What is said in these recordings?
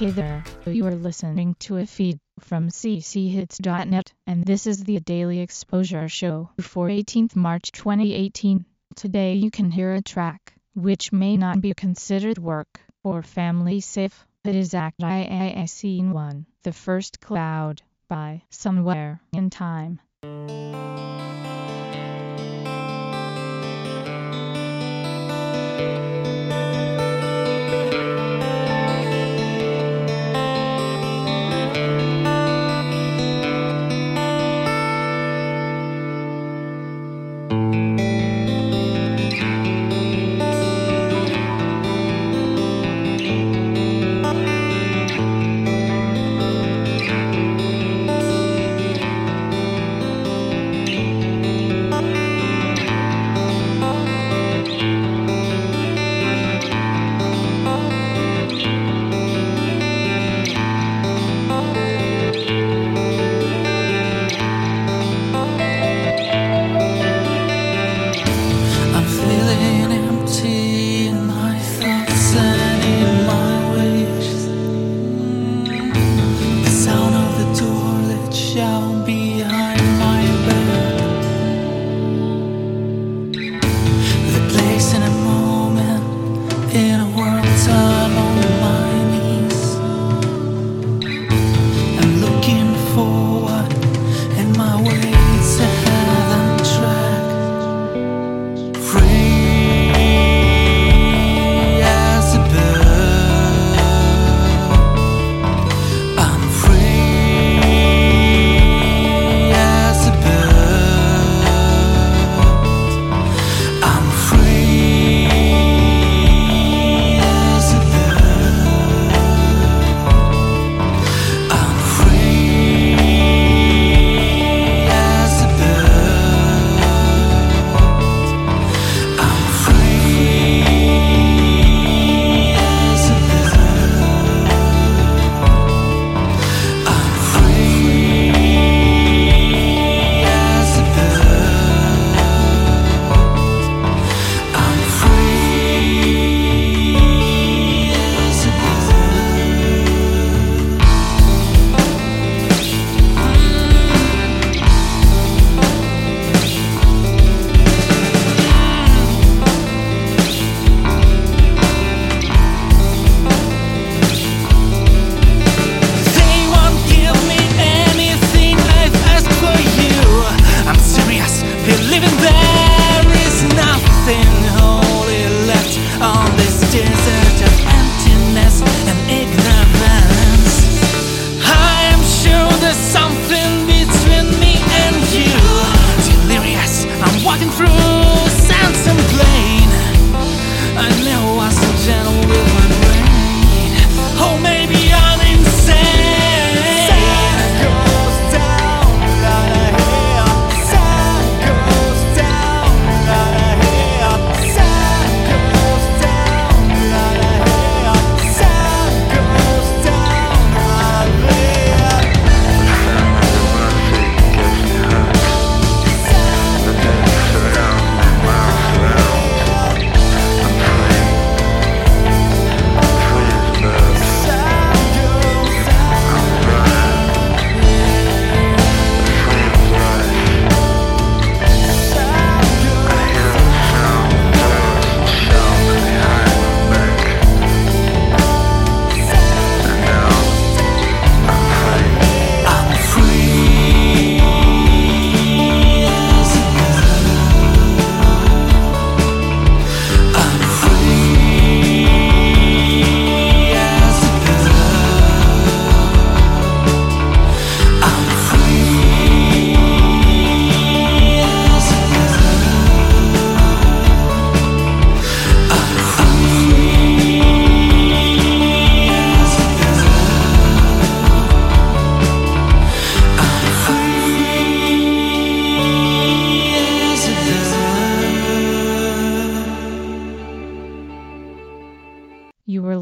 Hey there, you are listening to a feed from cchits.net, and this is the Daily Exposure Show for 18th March 2018. Today you can hear a track, which may not be considered work or family safe. It is Act I Scene 1, The First Cloud, by Somewhere in Time.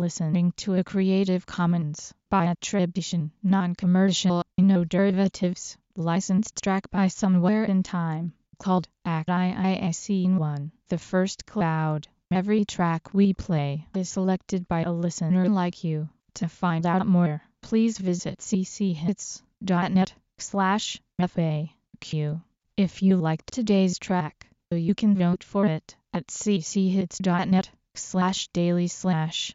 Listening to a Creative Commons by attribution, non-commercial, no derivatives, licensed track by Somewhere in Time, called Act I Scene 1, The First Cloud. Every track we play is selected by a listener like you. To find out more, please visit cchits.net slash FAQ. If you liked today's track, you can vote for it at cchits.net slash daily slash